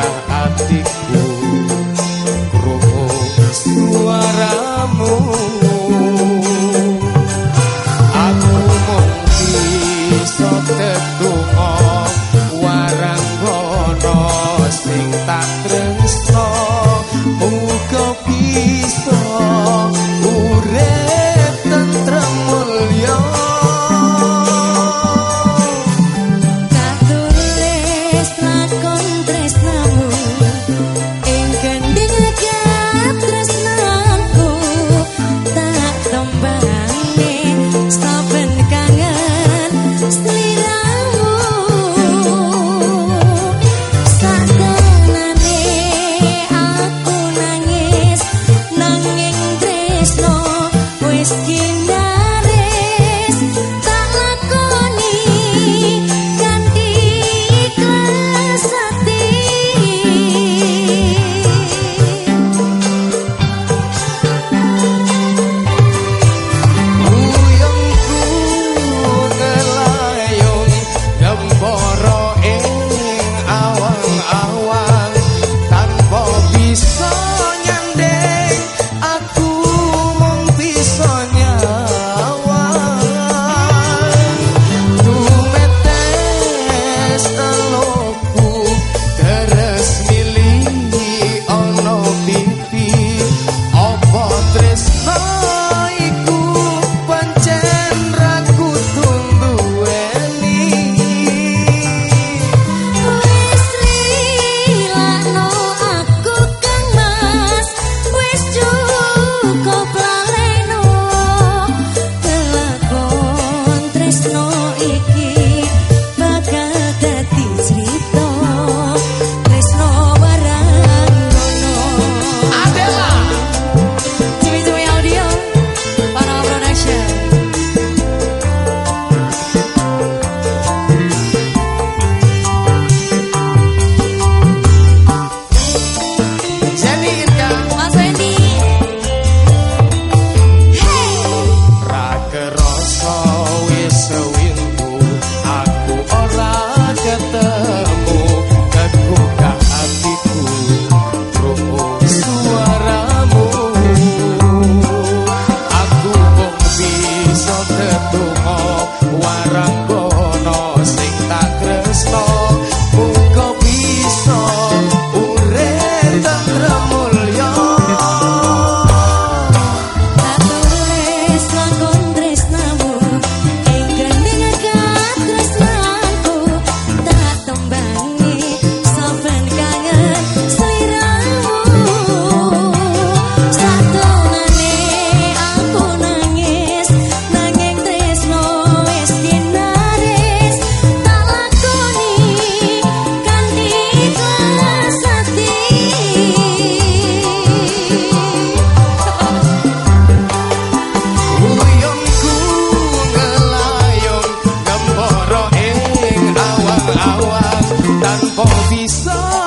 indah hatiku be so